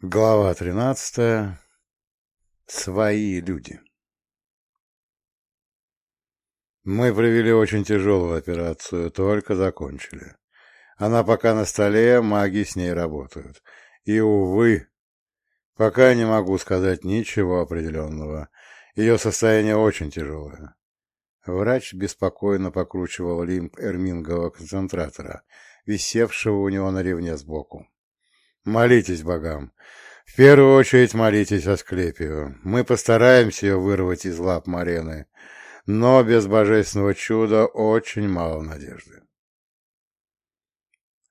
Глава тринадцатая. Свои люди. Мы провели очень тяжелую операцию, только закончили. Она пока на столе, маги с ней работают. И, увы, пока не могу сказать ничего определенного. Ее состояние очень тяжелое. Врач беспокойно покручивал лимб эрмингового концентратора, висевшего у него на ревне сбоку. Молитесь богам. В первую очередь молитесь Асклепию. Мы постараемся ее вырвать из лап Марены, но без божественного чуда очень мало надежды.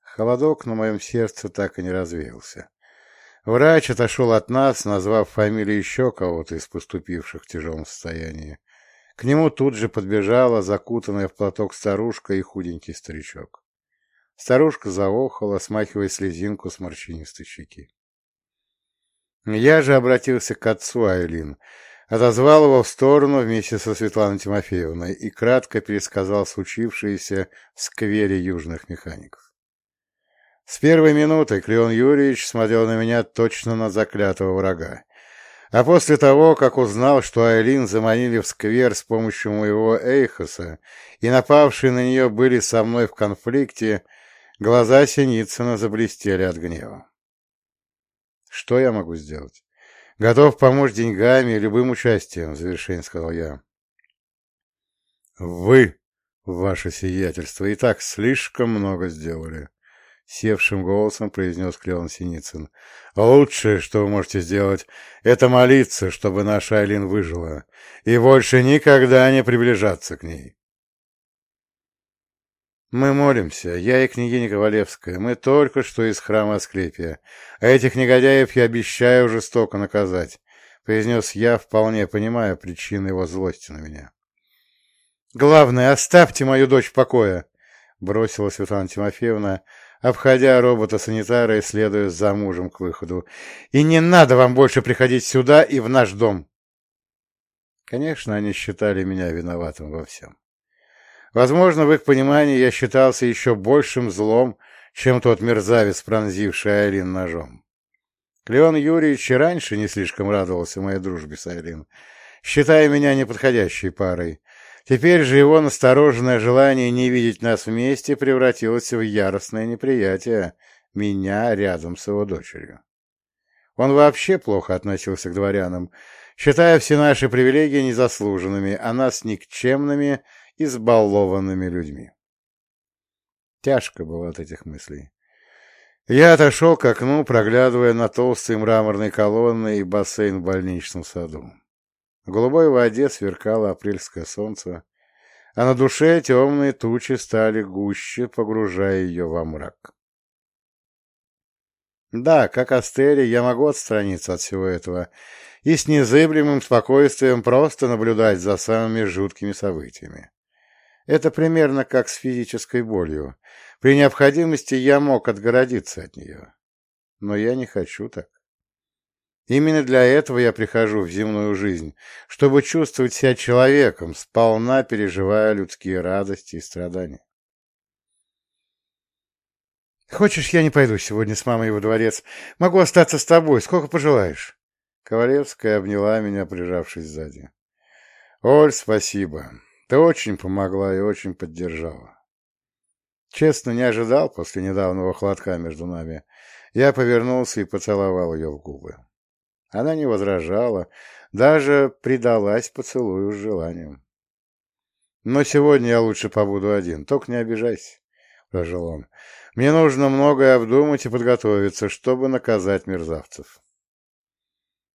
Холодок на моем сердце так и не развеялся. Врач отошел от нас, назвав фамилию еще кого-то из поступивших в тяжелом состоянии. К нему тут же подбежала закутанная в платок старушка и худенький старичок. Старушка заохала, смахивая слезинку с морщинистой щеки. Я же обратился к отцу Айлин, отозвал его в сторону вместе со Светланой Тимофеевной и кратко пересказал случившееся в сквере южных механиков. С первой минуты Клеон Юрьевич смотрел на меня точно на заклятого врага. А после того, как узнал, что Айлин заманили в сквер с помощью моего Эйхоса, и напавшие на нее были со мной в конфликте, Глаза Синицына заблестели от гнева. «Что я могу сделать? Готов помочь деньгами и любым участием», — в завершение сказал я. «Вы, ваше сиятельство, и так слишком много сделали», — севшим голосом произнес Клеон Синицын. «Лучшее, что вы можете сделать, это молиться, чтобы наша Айлин выжила, и больше никогда не приближаться к ней». «Мы молимся, я и княгиня Ковалевская, мы только что из храма Асклепия, а этих негодяев я обещаю жестоко наказать», — произнес я, вполне понимая причины его злости на меня. «Главное, оставьте мою дочь в покое», — бросила Светлана Тимофеевна, обходя робота-санитара и следуя за мужем к выходу. «И не надо вам больше приходить сюда и в наш дом!» Конечно, они считали меня виноватым во всем. Возможно, в их понимании я считался еще большим злом, чем тот мерзавец, пронзивший Айлин ножом. Леон Юрьевич и раньше не слишком радовался моей дружбе с Айлин, считая меня неподходящей парой. Теперь же его настороженное желание не видеть нас вместе превратилось в яростное неприятие меня рядом с его дочерью. Он вообще плохо относился к дворянам, считая все наши привилегии незаслуженными, а нас никчемными избалованными людьми. Тяжко было от этих мыслей. Я отошел к окну, проглядывая на толстые мраморные колонны и бассейн в больничном саду. В голубой воде сверкало апрельское солнце, а на душе темные тучи стали гуще, погружая ее во мрак. Да, как Астери, я могу отстраниться от всего этого и с незыблемым спокойствием просто наблюдать за самыми жуткими событиями. Это примерно как с физической болью. При необходимости я мог отгородиться от нее. Но я не хочу так. Именно для этого я прихожу в земную жизнь, чтобы чувствовать себя человеком, сполна переживая людские радости и страдания. «Хочешь, я не пойду сегодня с мамой во дворец? Могу остаться с тобой, сколько пожелаешь?» Ковалевская обняла меня, прижавшись сзади. «Оль, спасибо. Ты очень помогла и очень поддержала. Честно, не ожидал после недавнего хлопка между нами. Я повернулся и поцеловал ее в губы. Она не возражала, даже предалась поцелую с желанием. «Но сегодня я лучше побуду один, только не обижайся», — прожил он. «Мне нужно многое обдумать и подготовиться, чтобы наказать мерзавцев».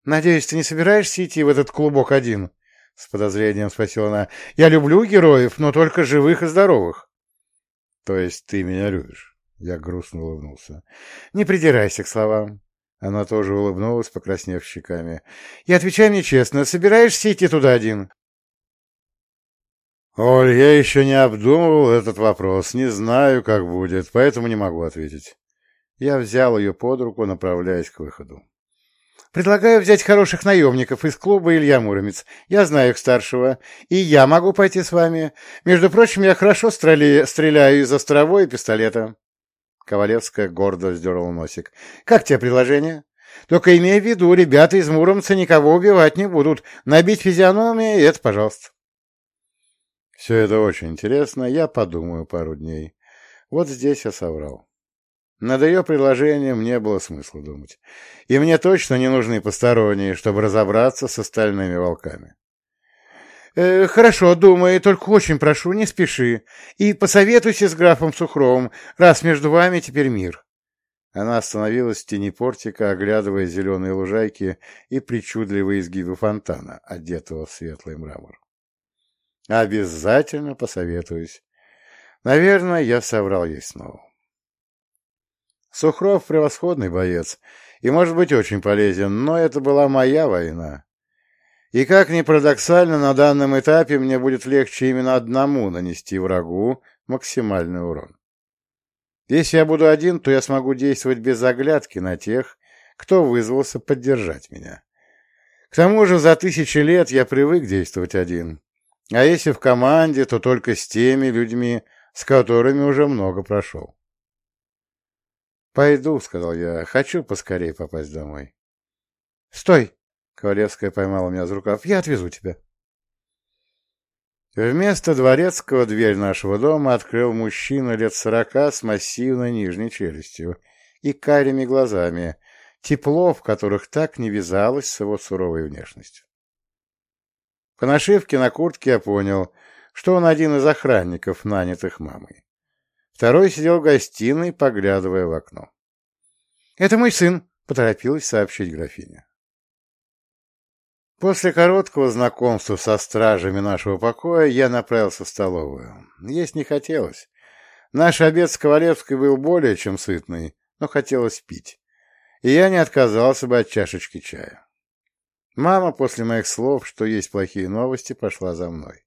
«Надеюсь, ты не собираешься идти в этот клубок один?» — с подозрением спросила она. — Я люблю героев, но только живых и здоровых. — То есть ты меня любишь? Я грустно улыбнулся. — Не придирайся к словам. Она тоже улыбнулась, покраснев щеками. — И отвечай мне честно, собираешься идти туда один? — Оль, я еще не обдумывал этот вопрос, не знаю, как будет, поэтому не могу ответить. Я взял ее под руку, направляясь к выходу. Предлагаю взять хороших наемников из клуба Илья Муромец. Я знаю их старшего. И я могу пойти с вами. Между прочим, я хорошо стреляю, стреляю из островой и пистолета. Ковалевская гордо сдернула носик. Как тебе предложение? Только имей в виду, ребята из Муромца никого убивать не будут. Набить физиономии — это пожалуйста. Все это очень интересно, я подумаю пару дней. Вот здесь я соврал. Над ее предложением не было смысла думать. И мне точно не нужны посторонние, чтобы разобраться с остальными волками. Э, «Хорошо, думай, только очень прошу, не спеши. И посоветуйся с графом Сухровым, раз между вами теперь мир». Она остановилась в тени портика, оглядывая зеленые лужайки и причудливые изгибы фонтана, одетого в светлый мрамор. «Обязательно посоветуюсь. Наверное, я соврал ей снова». Сухров превосходный боец и, может быть, очень полезен, но это была моя война. И как ни парадоксально, на данном этапе мне будет легче именно одному нанести врагу максимальный урон. Если я буду один, то я смогу действовать без оглядки на тех, кто вызвался поддержать меня. К тому же за тысячи лет я привык действовать один. А если в команде, то только с теми людьми, с которыми уже много прошел. «Пойду», — сказал я, — «хочу поскорее попасть домой». «Стой!» — Ковалевская поймала меня за рукав. «Я отвезу тебя». Вместо дворецкого дверь нашего дома открыл мужчина лет сорока с массивной нижней челюстью и карими глазами, тепло в которых так не вязалось с его суровой внешностью. По нашивке на куртке я понял, что он один из охранников, нанятых мамой. Второй сидел в гостиной, поглядывая в окно. «Это мой сын», — поторопилась сообщить графиня. После короткого знакомства со стражами нашего покоя я направился в столовую. Есть не хотелось. Наш обед с Ковалевской был более чем сытный, но хотелось пить. И я не отказался бы от чашечки чая. Мама после моих слов, что есть плохие новости, пошла за мной.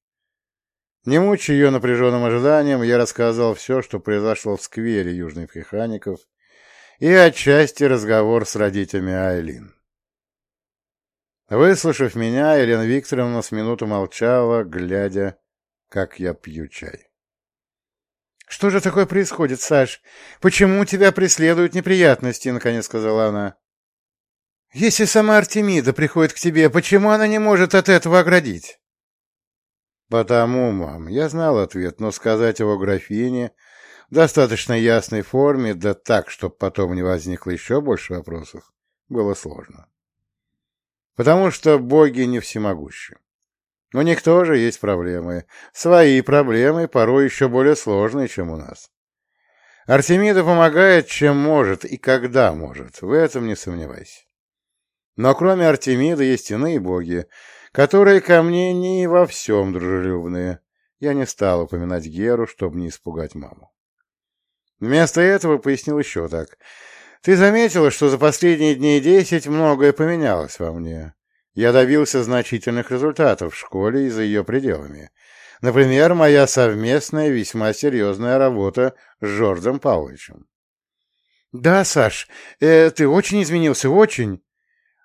Не мучая ее напряженным ожиданием, я рассказал все, что произошло в сквере южных механиков, и отчасти разговор с родителями Айлин. Выслушав меня, Елена Викторовна с минуту молчала, глядя, как я пью чай. — Что же такое происходит, Саш? Почему тебя преследуют неприятности? — наконец сказала она. — Если сама Артемида приходит к тебе, почему она не может от этого оградить? «Потому, мам, я знал ответ, но сказать его графине в достаточно ясной форме, да так, чтобы потом не возникло еще больше вопросов, было сложно. Потому что боги не всемогущи. У них тоже есть проблемы. Свои проблемы, порой еще более сложные, чем у нас. Артемида помогает, чем может и когда может, в этом не сомневайся. Но кроме Артемида есть иные боги, которые ко мне не во всем дружелюбные. Я не стал упоминать Геру, чтобы не испугать маму. Вместо этого пояснил еще так. Ты заметила, что за последние дни десять многое поменялось во мне. Я добился значительных результатов в школе и за ее пределами. Например, моя совместная весьма серьезная работа с Жоржем Павловичем. — Да, Саш, э, ты очень изменился, очень.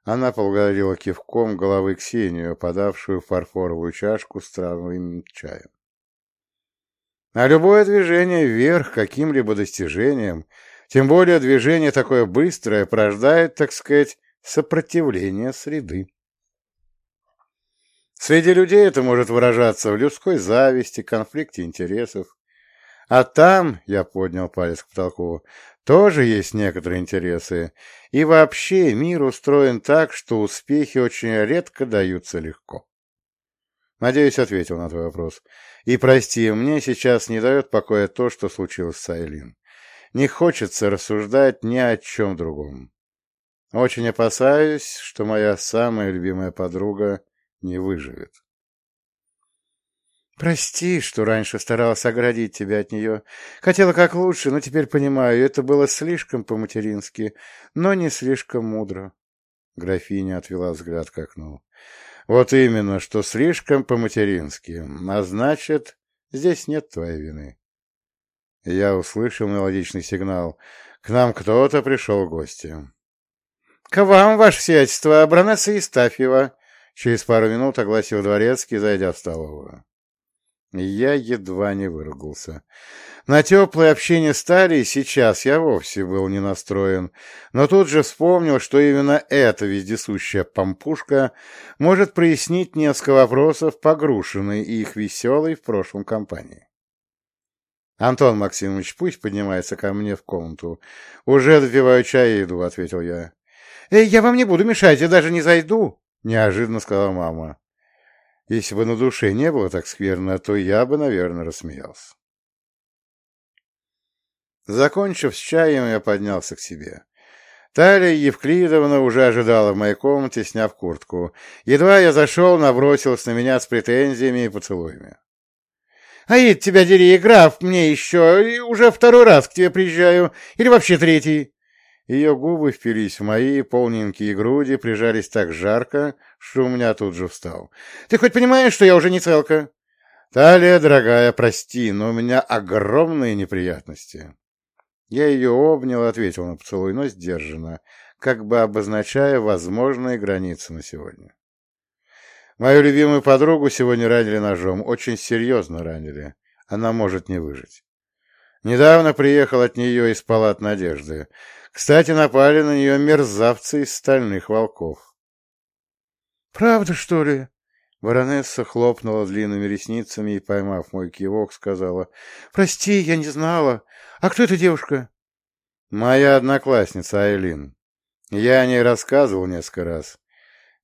Она поблагодарила кивком головы Ксению, подавшую фарфоровую чашку с травовым чаем. А любое движение вверх каким-либо достижением, тем более движение такое быстрое, порождает, так сказать, сопротивление среды. Среди людей это может выражаться в людской зависти, конфликте интересов. А там, я поднял палец к потолку, тоже есть некоторые интересы, и вообще мир устроен так, что успехи очень редко даются легко. Надеюсь, ответил на твой вопрос. И прости, мне сейчас не дает покоя то, что случилось с Айлин. Не хочется рассуждать ни о чем другом. Очень опасаюсь, что моя самая любимая подруга не выживет. Прости, что раньше старалась оградить тебя от нее. Хотела как лучше, но теперь понимаю, это было слишком по-матерински, но не слишком мудро. Графиня отвела взгляд к окну. Вот именно, что слишком по-матерински, а значит, здесь нет твоей вины. Я услышал мелодичный сигнал. К нам кто-то пришел в гости. — К вам, ваше сиятельство, Бронесса Истафьева, — через пару минут огласил дворецкий, зайдя в столовую. Я едва не выругался. На теплое общение с Талией сейчас я вовсе был не настроен, но тут же вспомнил, что именно эта вездесущая помпушка может прояснить несколько вопросов по Грушиной и их веселой в прошлом компании. «Антон Максимович, пусть поднимается ко мне в комнату. Уже допиваю чай и иду», — ответил я. «Эй, я вам не буду мешать, я даже не зайду», — неожиданно сказала мама. Если бы на душе не было так скверно, то я бы, наверное, рассмеялся. Закончив с чаем, я поднялся к себе. Талия Евклидовна уже ожидала в моей комнате, сняв куртку. Едва я зашел, набросилась на меня с претензиями и поцелуями. — Аид, тебя дери, граф, мне еще, уже второй раз к тебе приезжаю, или вообще третий. Ее губы впились в мои, полненькие груди прижались так жарко, что у меня тут же встал. — Ты хоть понимаешь, что я уже не целка? — Талия, дорогая, прости, но у меня огромные неприятности. Я ее обнял ответил на поцелуй, но сдержанно, как бы обозначая возможные границы на сегодня. Мою любимую подругу сегодня ранили ножом, очень серьезно ранили. Она может не выжить. Недавно приехал от нее из палат Надежды. Кстати, напали на нее мерзавцы из стальных волков. «Правда, что ли?» Баронесса хлопнула длинными ресницами и, поймав мой кивок, сказала, «Прости, я не знала. А кто эта девушка?» «Моя одноклассница Айлин. Я о ней рассказывал несколько раз.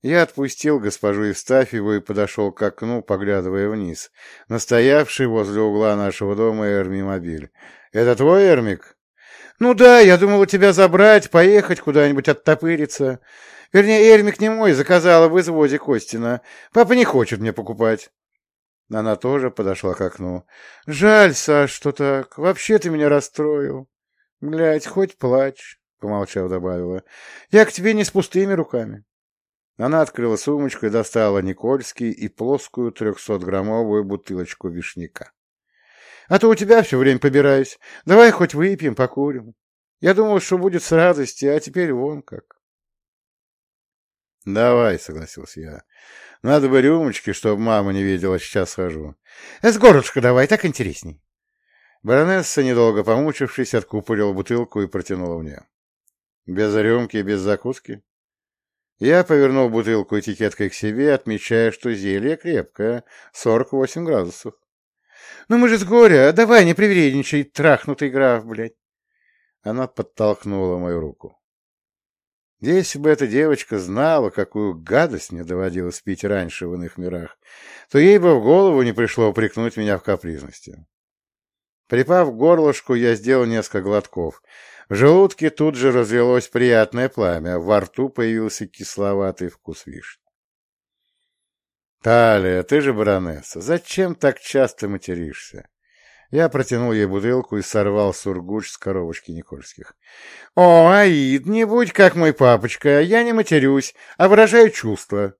Я отпустил госпожу Евстафьеву и подошел к окну, поглядывая вниз, настоявший возле угла нашего дома Эрми-мобиль. «Это твой Эрмик?» «Ну да, я думала тебя забрать, поехать куда-нибудь оттопыриться. Вернее, Эрмик не мой, заказала в извозе Костина. Папа не хочет мне покупать». Она тоже подошла к окну. «Жаль, Саш, что так. Вообще ты меня расстроил. Глядь, хоть плачь», — помолчав, добавила. «Я к тебе не с пустыми руками». Она открыла сумочку и достала Никольский и плоскую трехсотграммовую бутылочку вишняка. «А то у тебя все время побираюсь. Давай хоть выпьем, покурим. Я думал, что будет с радости, а теперь вон как». «Давай», — согласился я. «Надо бы рюмочки, чтобы мама не видела, сейчас схожу». «С горлышка давай, так интересней». Баронесса, недолго помучившись, откупорила бутылку и протянула мне. «Без рюмки и без закуски?» Я повернул бутылку этикеткой к себе, отмечая, что зелье крепкое, 48 градусов. «Ну мы же с горя, давай не привередничай, трахнутый граф, блядь!» Она подтолкнула мою руку. Если бы эта девочка знала, какую гадость мне доводилось пить раньше в иных мирах, то ей бы в голову не пришло упрекнуть меня в капризности. Припав к горлышку, я сделал несколько глотков. В желудке тут же развелось приятное пламя, во рту появился кисловатый вкус вишни. «Талия, ты же баронесса, зачем так часто материшься?» Я протянул ей бутылку и сорвал сургуч с коробочки Никольских. «О, Аид, не будь как мой папочка, я не матерюсь, а выражаю чувства».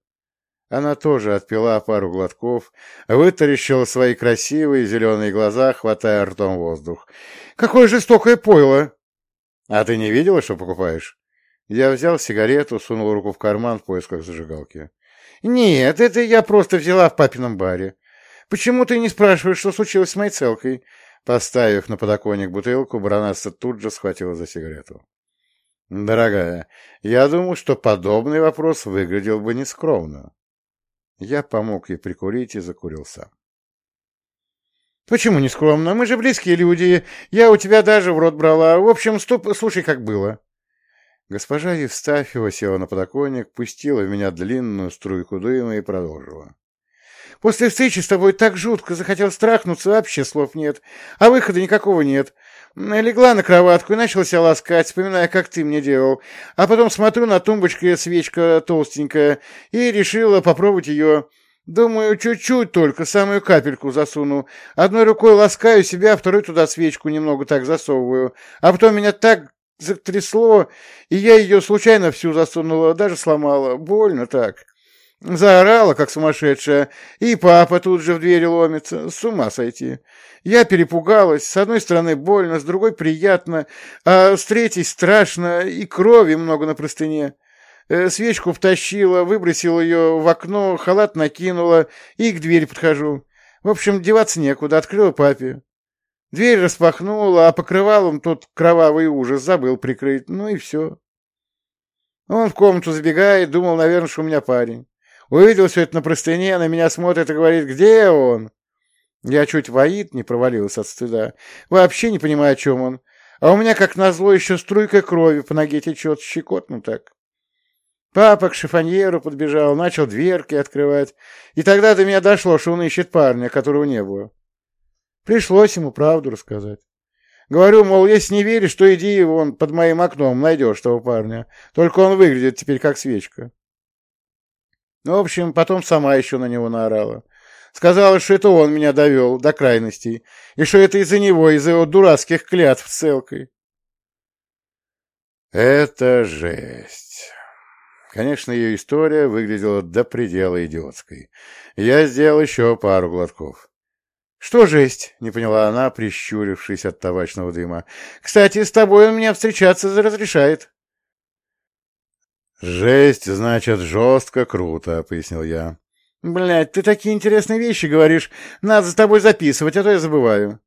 Она тоже отпила пару глотков, вытаращила свои красивые зеленые глаза, хватая ртом воздух. «Какое жестокое пойло!» «А ты не видела, что покупаешь?» Я взял сигарету, сунул руку в карман в поисках зажигалки. «Нет, это я просто взяла в папином баре. Почему ты не спрашиваешь, что случилось с моей целкой?» Поставив на подоконник бутылку, баронесса тут же схватила за сигарету. «Дорогая, я думаю, что подобный вопрос выглядел бы нескромно». Я помог ей прикурить и закурил сам. «Почему нескромно? Мы же близкие люди. Я у тебя даже в рот брала. В общем, стоп, слушай, как было». Госпожа Евстафьева села на подоконник, пустила в меня длинную струйку дыма и продолжила. После встречи с тобой так жутко захотел страхнуться, вообще слов нет. А выхода никакого нет. Легла на кроватку и начала себя ласкать, вспоминая, как ты мне делал. А потом смотрю на тумбочке свечка толстенькая и решила попробовать ее. Думаю, чуть-чуть только, самую капельку засуну. Одной рукой ласкаю себя, второй туда свечку немного так засовываю. А потом меня так затрясло, и я ее случайно всю засунула, даже сломала. Больно так. Заорала, как сумасшедшая, и папа тут же в двери ломится. С ума сойти. Я перепугалась. С одной стороны больно, с другой приятно, а с третьей страшно, и крови много на простыне. Э, свечку втащила, выбросила ее в окно, халат накинула и к двери подхожу. В общем, деваться некуда, открыла папе. Дверь распахнула, а покрывалом тот кровавый ужас забыл прикрыть. Ну и все. Он в комнату забегает, думал, наверное, что у меня парень. Увидел все это на простыне, на меня смотрит и говорит, где он? Я чуть воит не провалился от стыда. Вообще не понимаю, о чем он. А у меня, как назло, еще струйка крови по ноге течет, щекотно так. Папа к шифоньеру подбежал, начал дверки открывать. И тогда до меня дошло, что он ищет парня, которого не было. Пришлось ему правду рассказать. Говорю, мол, если не веришь, то иди вон под моим окном, найдешь того парня. Только он выглядит теперь как свечка. Ну, в общем, потом сама еще на него наорала. Сказала, что это он меня довел до крайностей, и что это из-за него, из-за его дурацких клятв с целкой. Это жесть. Конечно, ее история выглядела до предела идиотской. Я сделал еще пару глотков. «Что жесть?» — не поняла она, прищурившись от табачного дыма. «Кстати, с тобой он меня встречаться разрешает». «Жесть, значит, жестко круто», — пояснил я. «Блядь, ты такие интересные вещи говоришь. Надо за тобой записывать, а то я забываю».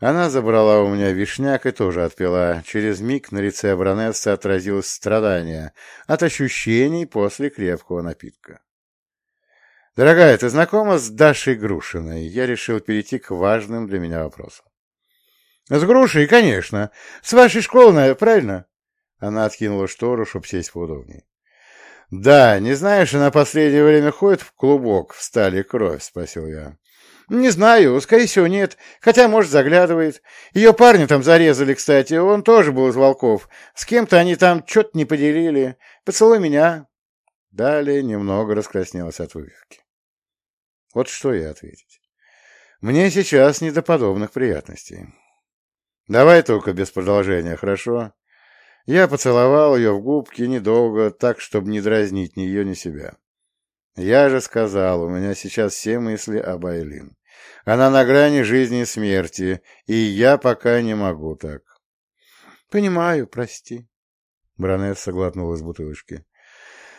Она забрала у меня вишняк и тоже отпила. Через миг на лице Абронесса отразилось страдание от ощущений после крепкого напитка. «Дорогая, ты знакома с Дашей Грушиной?» Я решил перейти к важным для меня вопросам. «С Грушей, конечно. С вашей школы, правильно?» Она откинула штору, чтобы сесть поудобнее. «Да, не знаешь, она последнее время ходит в клубок в стали кровь?» — спросил я. «Не знаю, скорее всего, нет. Хотя, может, заглядывает. Ее парня там зарезали, кстати. Он тоже был из волков. С кем-то они там что-то не поделили. Поцелуй меня». Далее немного раскраснелась от выпивки. Вот что я ответить. Мне сейчас не до подобных приятностей. Давай только без продолжения, хорошо? Я поцеловал ее в губки недолго, так, чтобы не дразнить ни ее, ни себя. Я же сказал, у меня сейчас все мысли об Айлин. Она на грани жизни и смерти, и я пока не могу так. — Понимаю, прости. Бронесса глотнула из бутылочки. —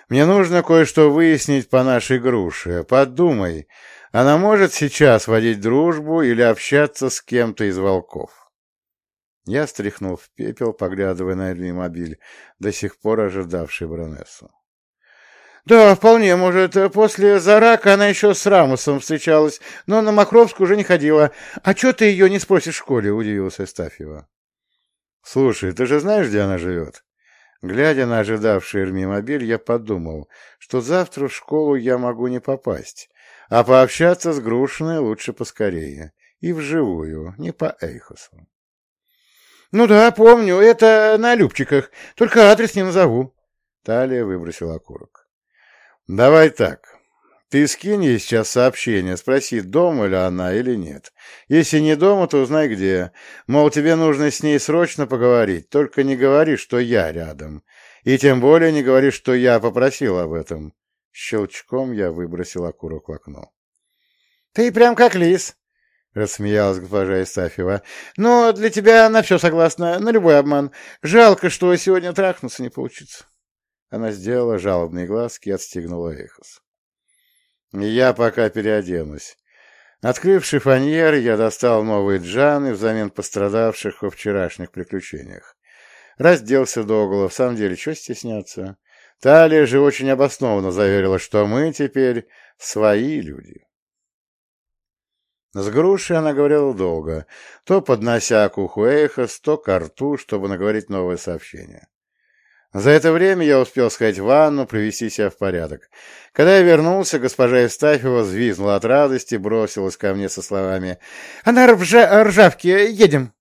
Мне нужно кое-что выяснить по нашей груше. Подумай, она может сейчас водить дружбу или общаться с кем-то из волков? Я стряхнул в пепел, поглядывая на мобиль, до сих пор ожидавший Бронессу. «Да, вполне, может, после Зарака она еще с Рамусом встречалась, но на Махровск уже не ходила. А что ты ее не спросишь в школе?» — удивился Стафьева. «Слушай, ты же знаешь, где она живет?» Глядя на ожидавший Эрмимобиль, я подумал, что завтра в школу я могу не попасть, а пообщаться с Грушиной лучше поскорее. И вживую, не по Эйхосу. «Ну да, помню, это на Любчиках, только адрес не назову». Талия выбросила окурок. «Давай так. Ты скинь ей сейчас сообщение, спроси, дома ли она или нет. Если не дома, то узнай где. Мол, тебе нужно с ней срочно поговорить, только не говори, что я рядом. И тем более не говори, что я попросил об этом». Щелчком я выбросил окурок в окно. «Ты прям как лис», — рассмеялась госпожа Истафьева. — Но для тебя на все согласна, на любой обман. Жалко, что сегодня трахнуться не получится. Она сделала жалобные глазки и отстегнула эхос. — Я пока переоденусь. Открыв шифоньер, я достал новые джаны взамен пострадавших во вчерашних приключениях. Разделся догола, в самом деле, что стесняться? Талия же очень обоснованно заверила, что мы теперь свои люди. С грушей она говорила долго, то поднося к уху эхос, то к рту, чтобы наговорить новое сообщение. За это время я успел сходить в ванну, привести себя в порядок. Когда я вернулся, госпожа Евстафьева взвизгнула от радости, бросилась ко мне со словами «Она ржа ржавки, едем!»